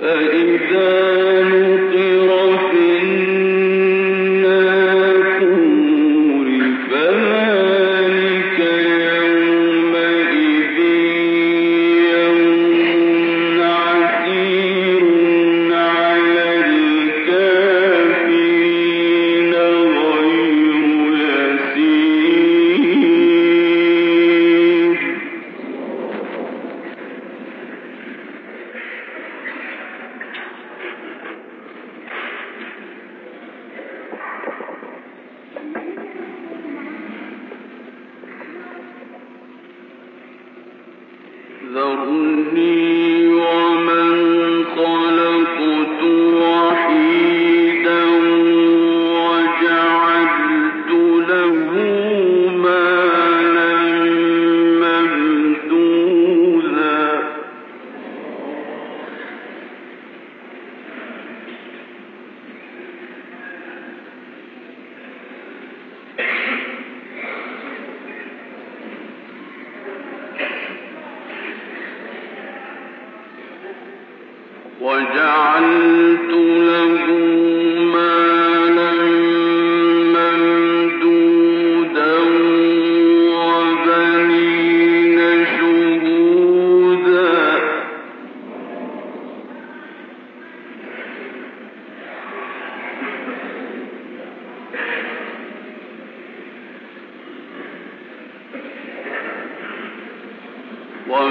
فإذا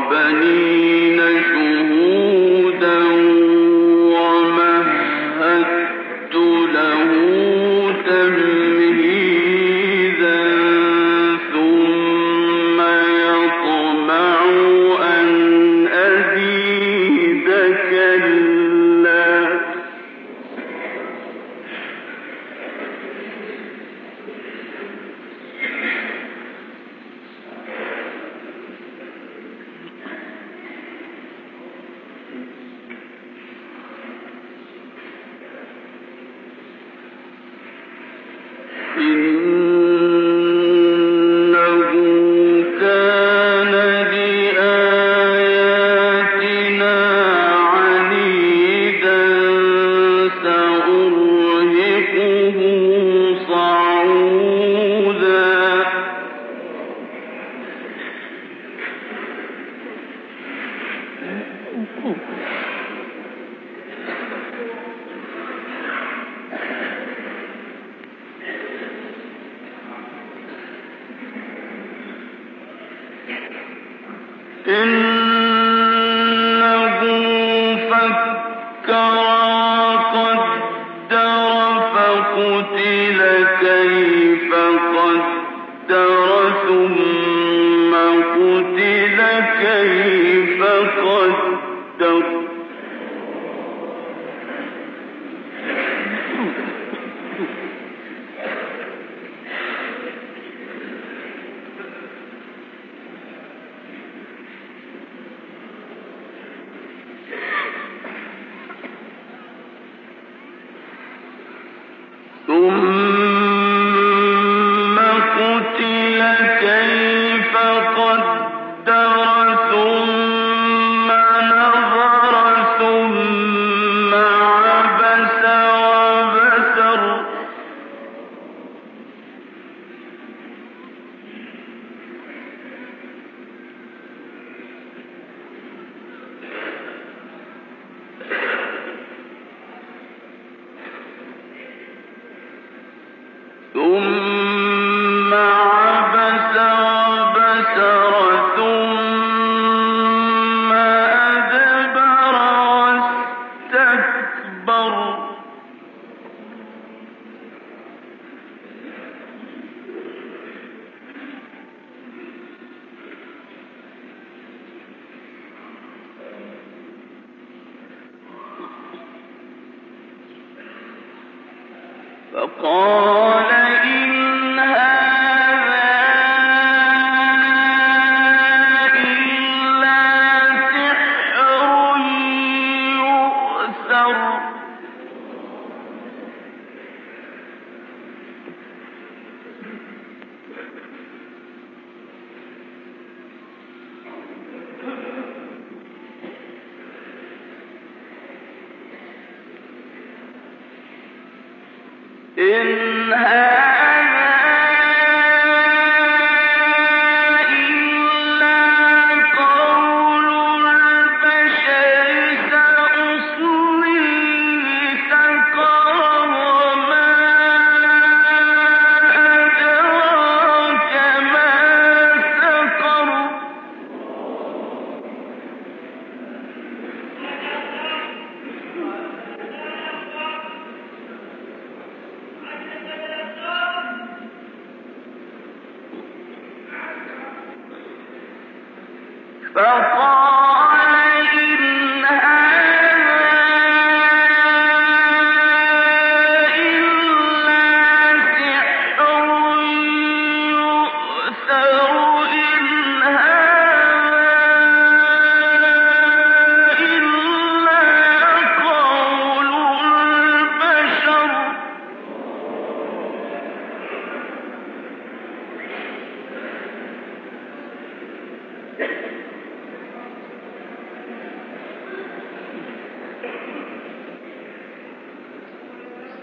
بني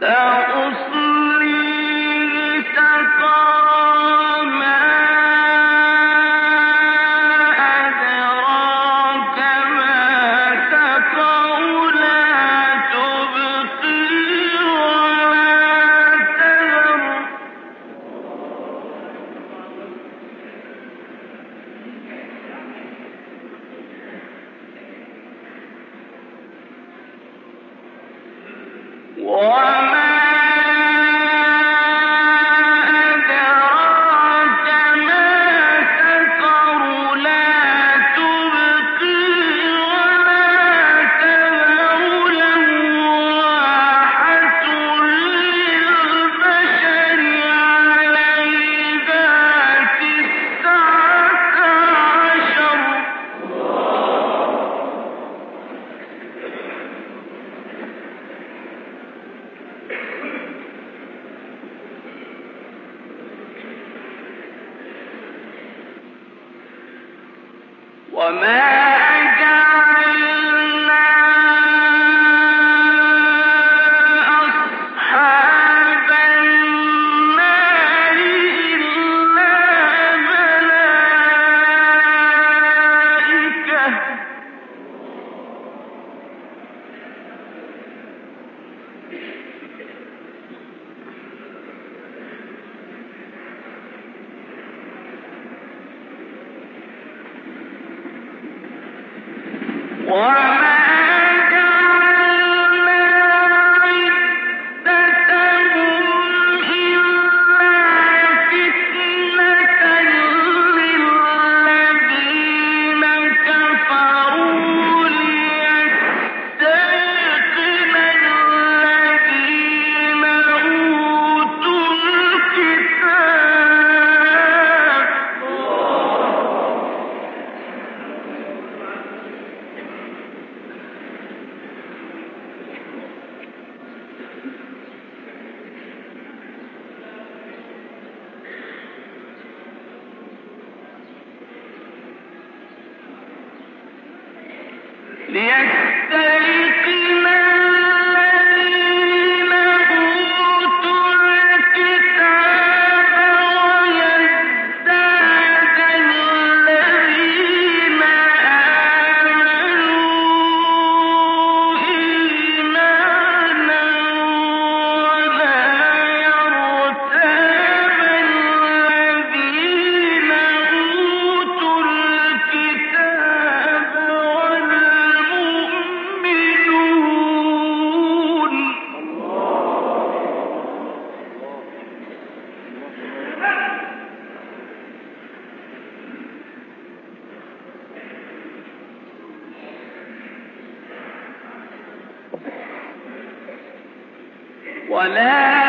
أسلم What? وما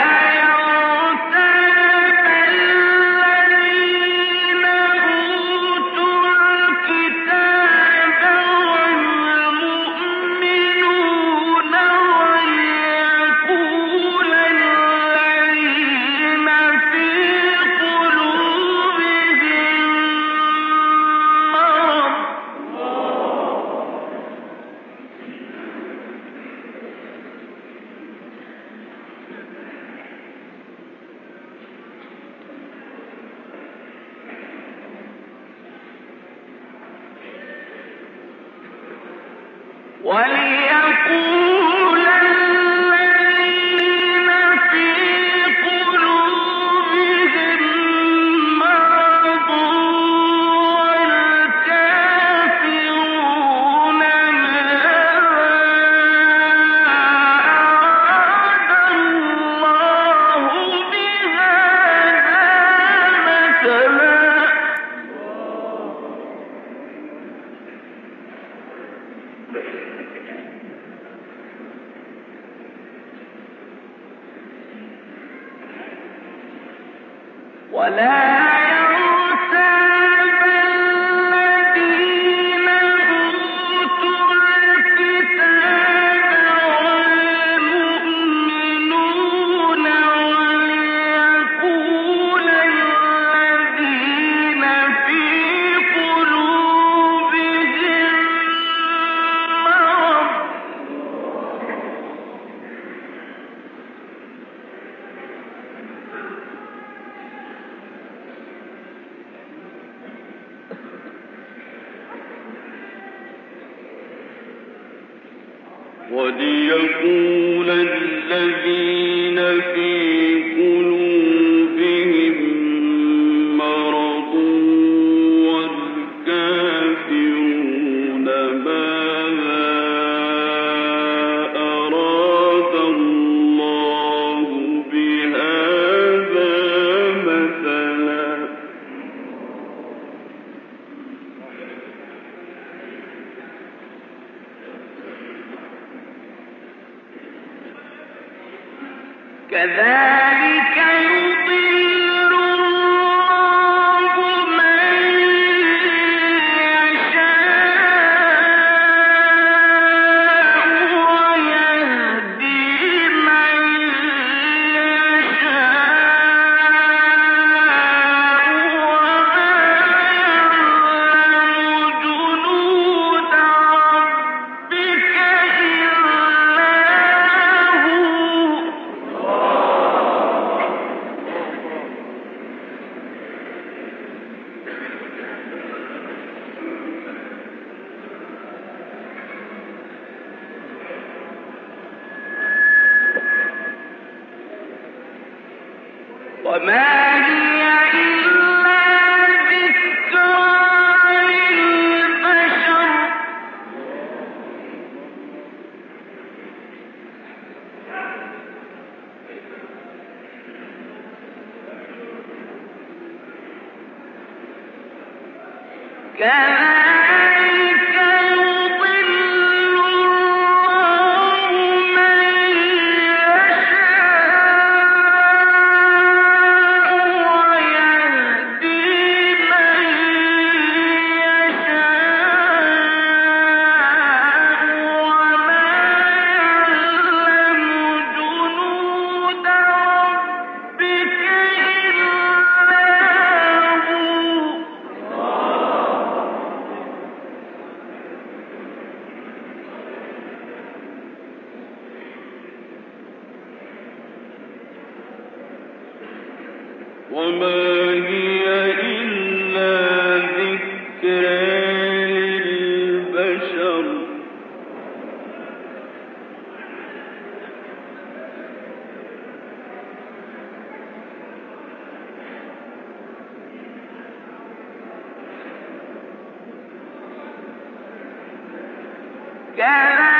quero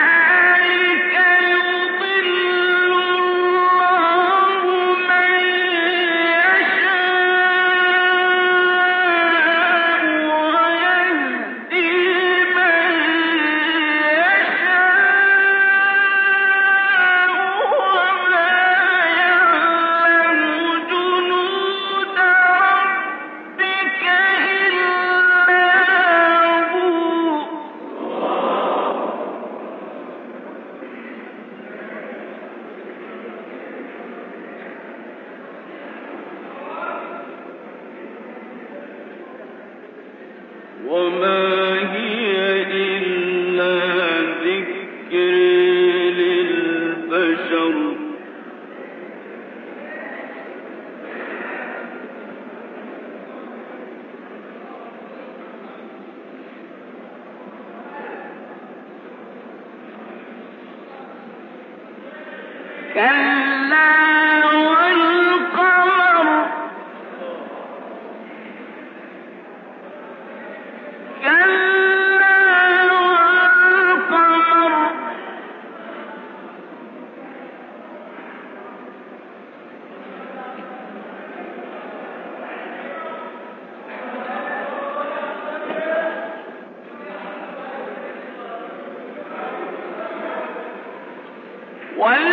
إلا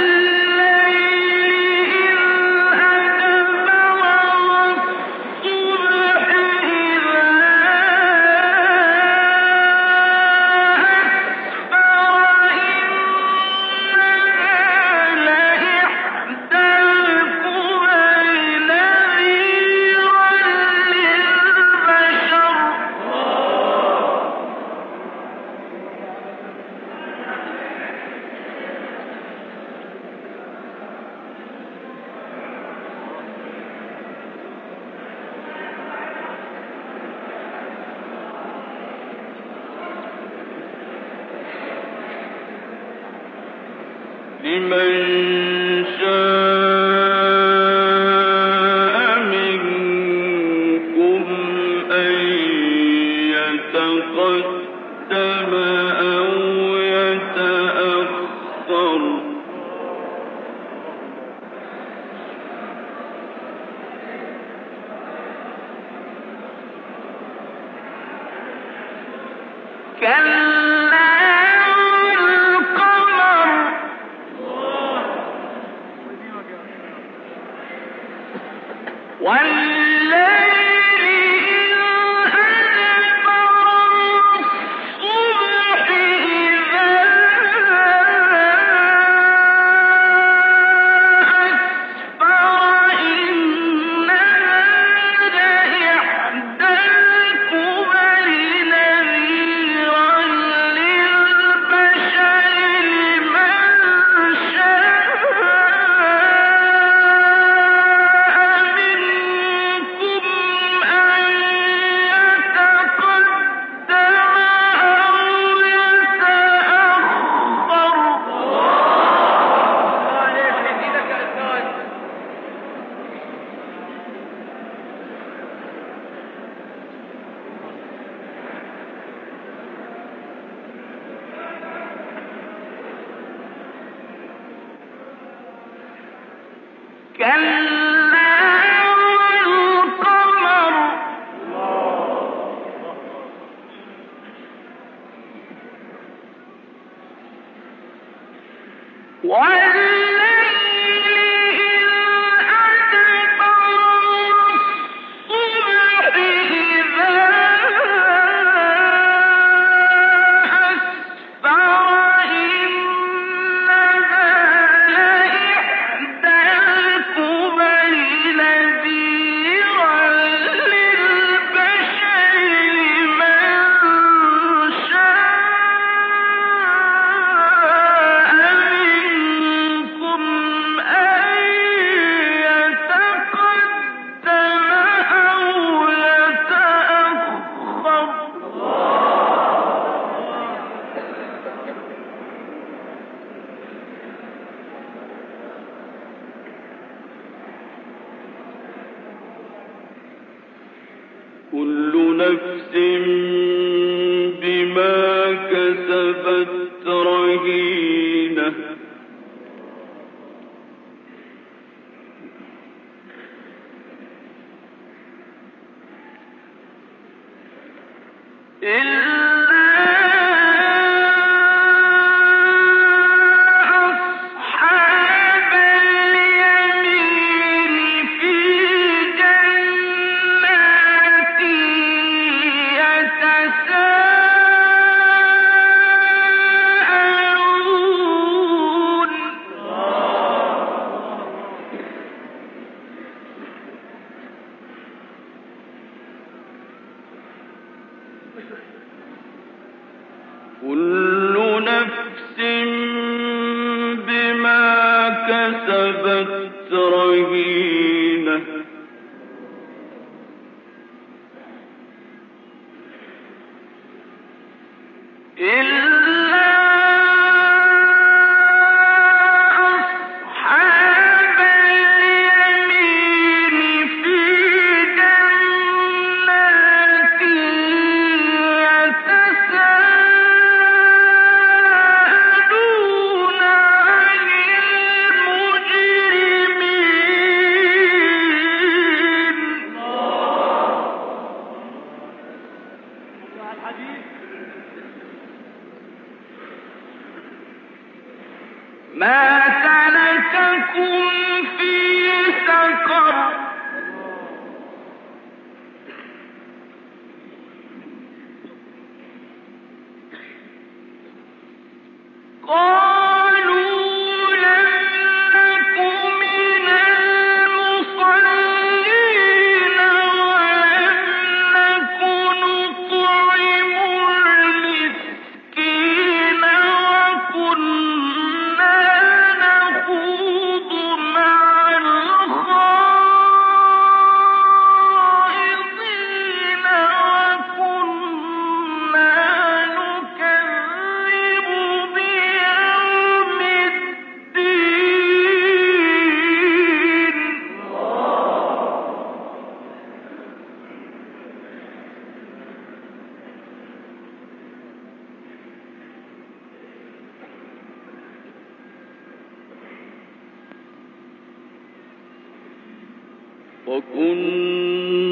إلا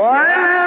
One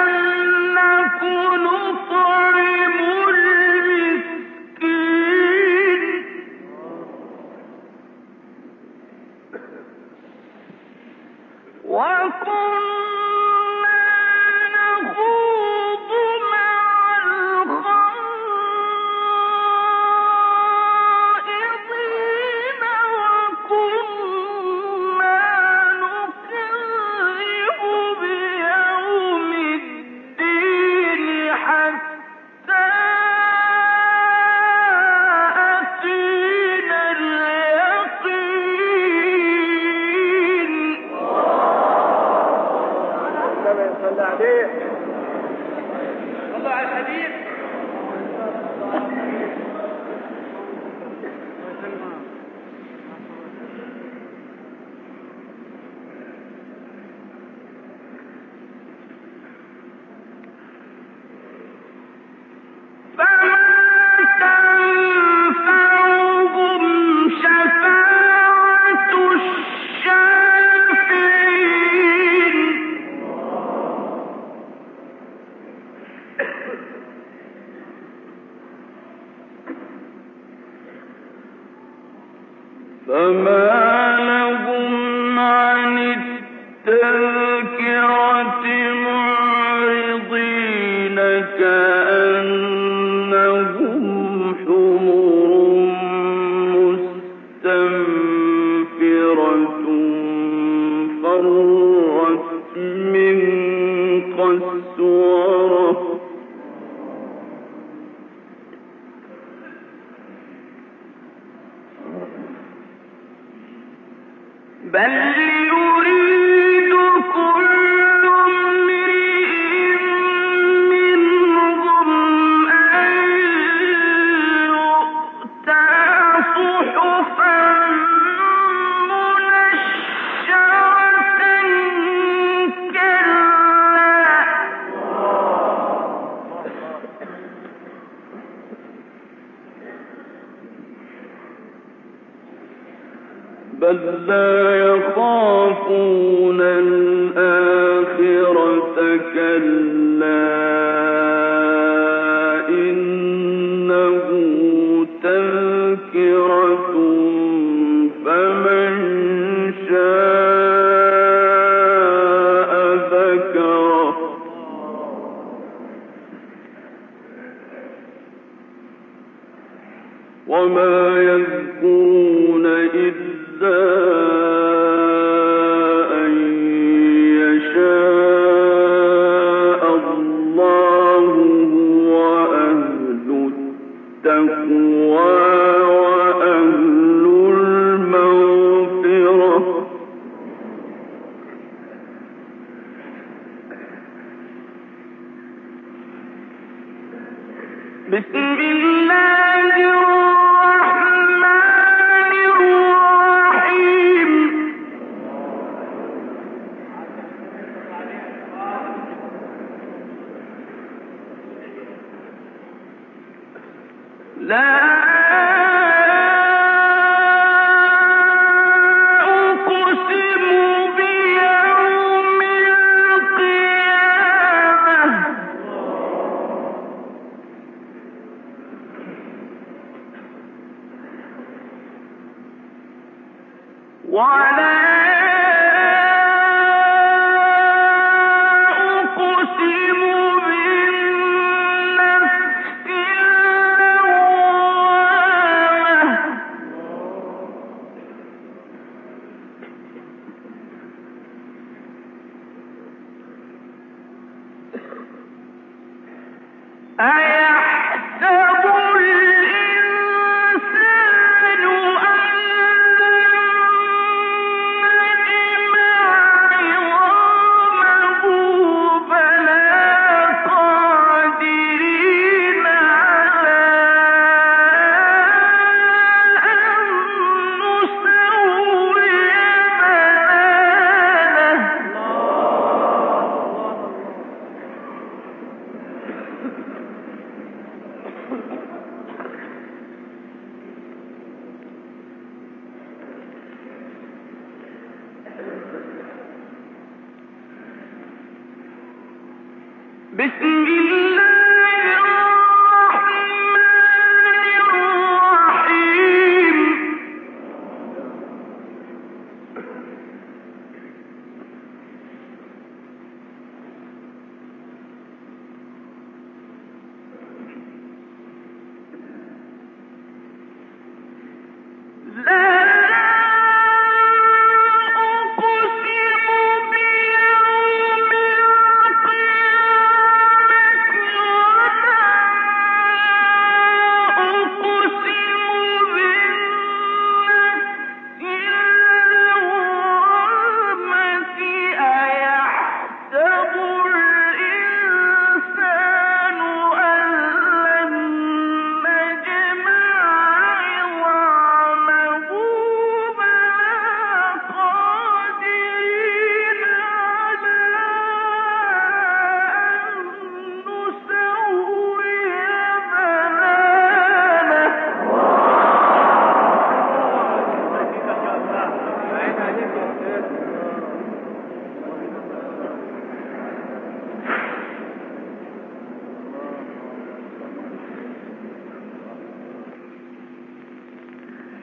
تَتَّقُونَ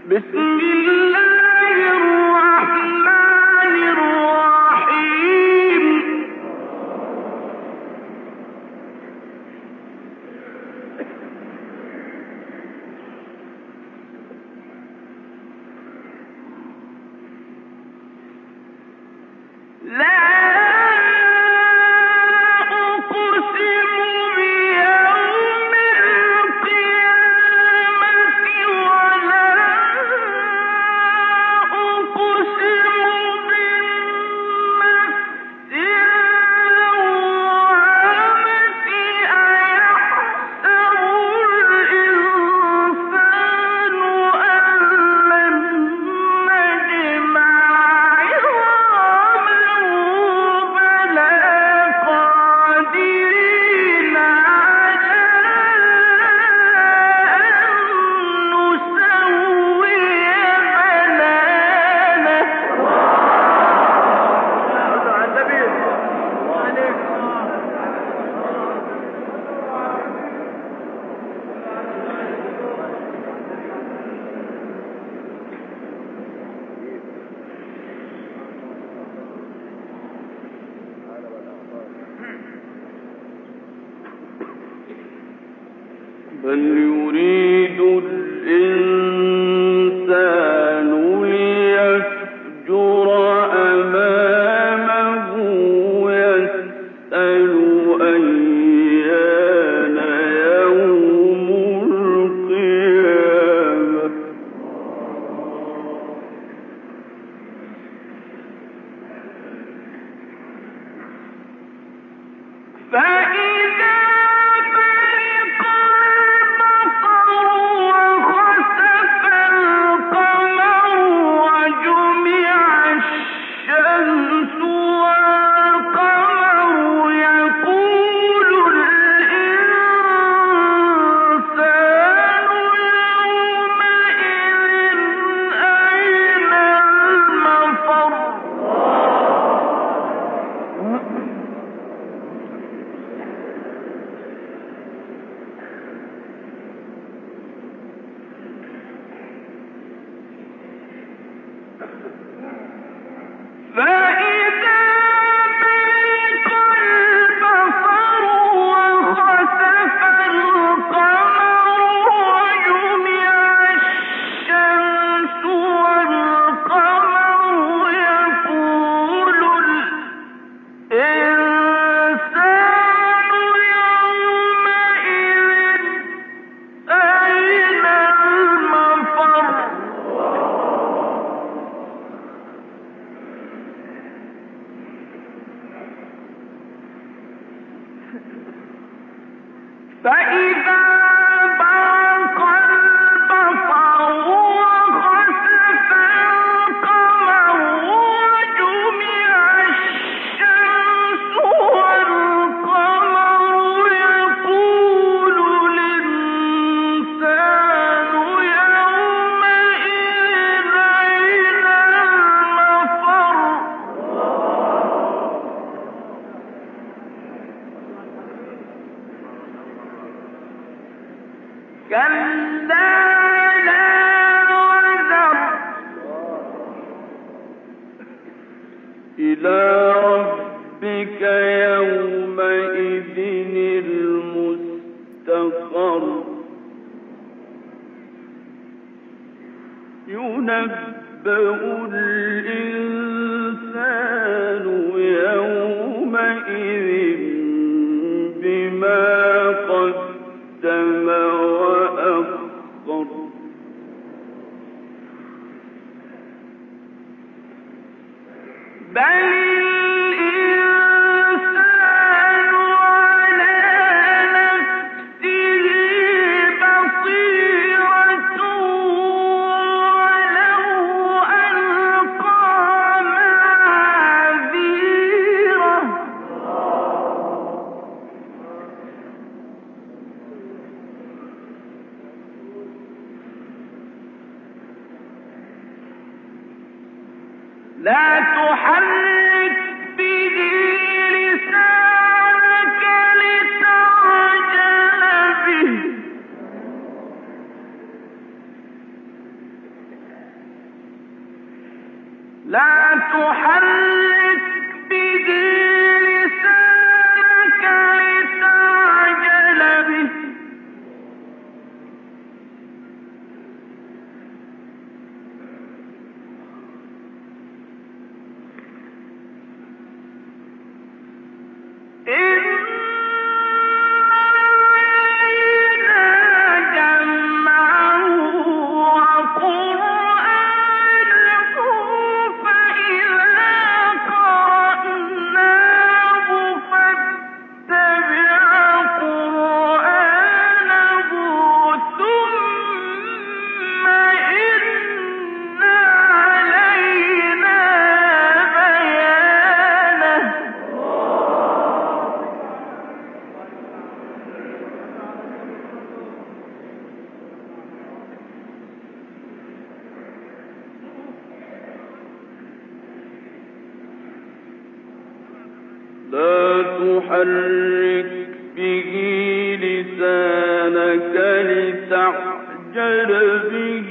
بسم فليريد وتحرك به لسانك لتعجل به.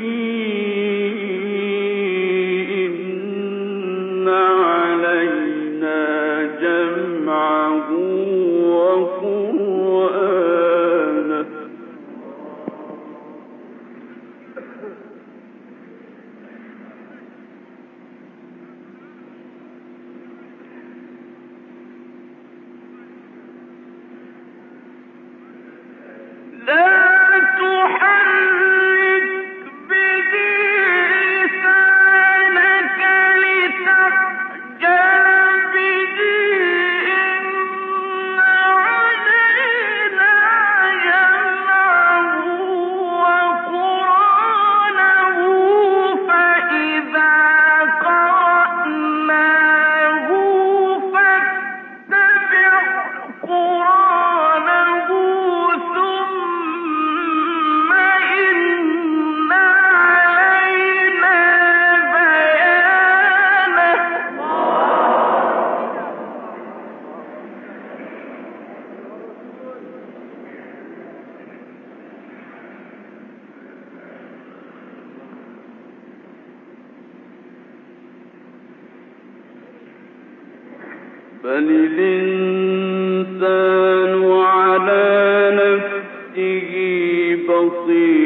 فللإنسان على نفسه بصير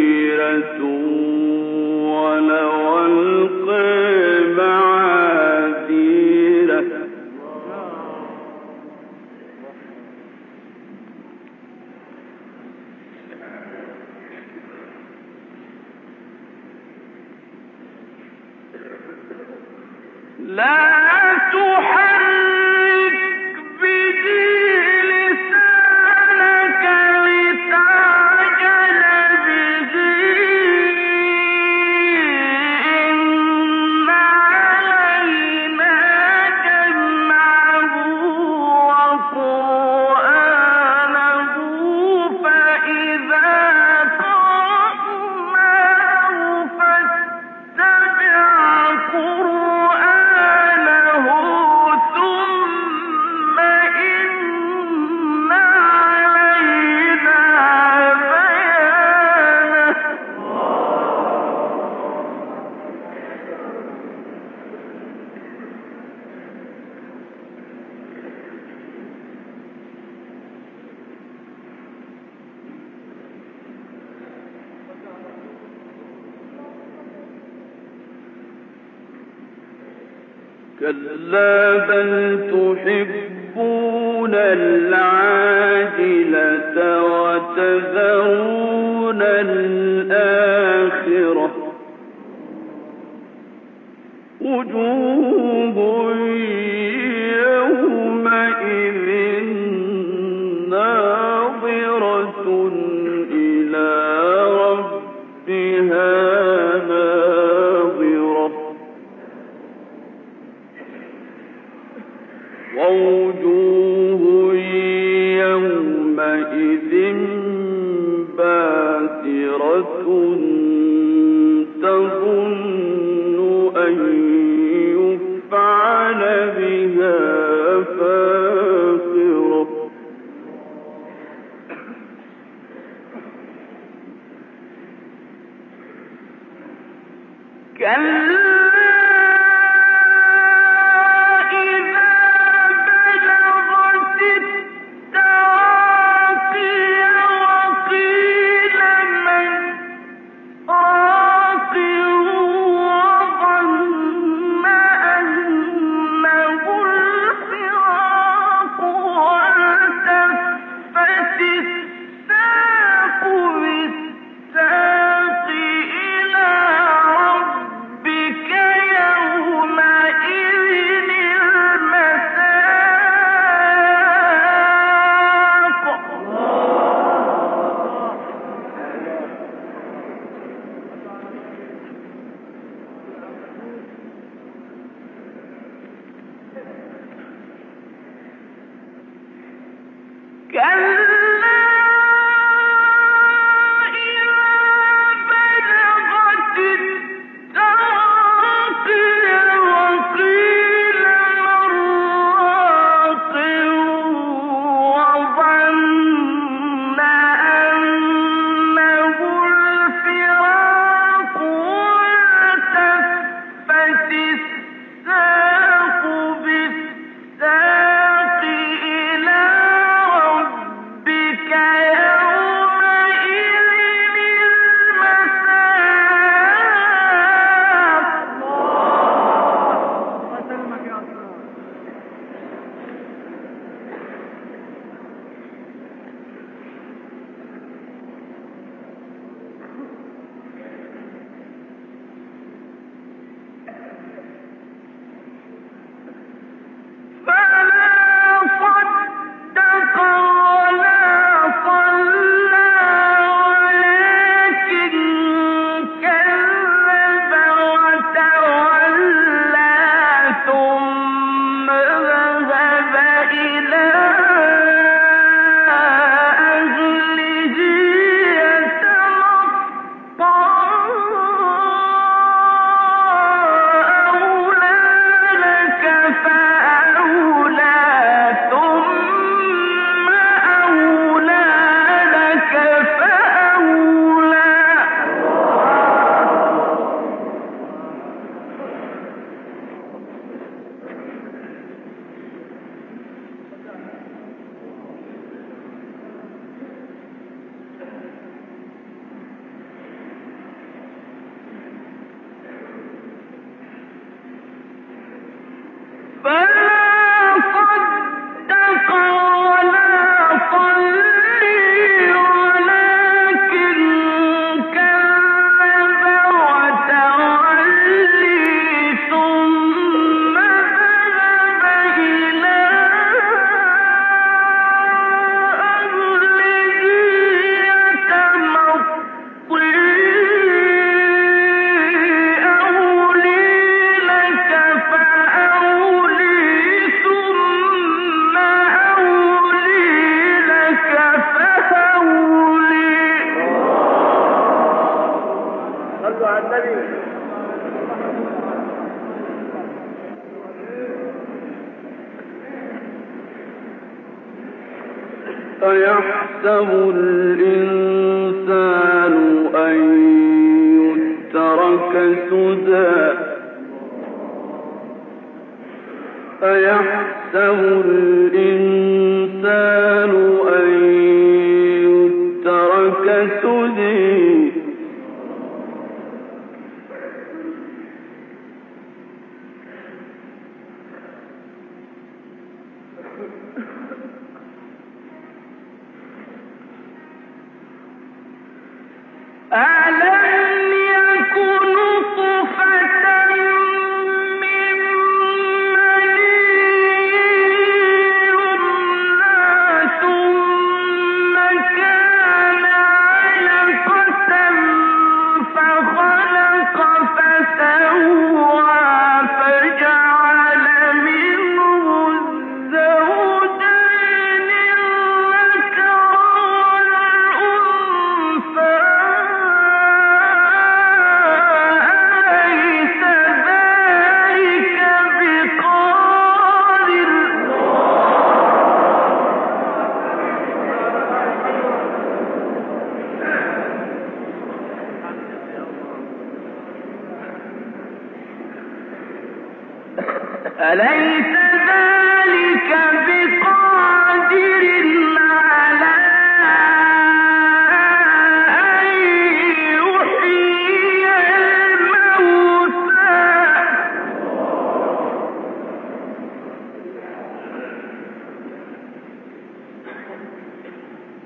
وتذرون الآخرة. وجوه أيحسب الإنسان أن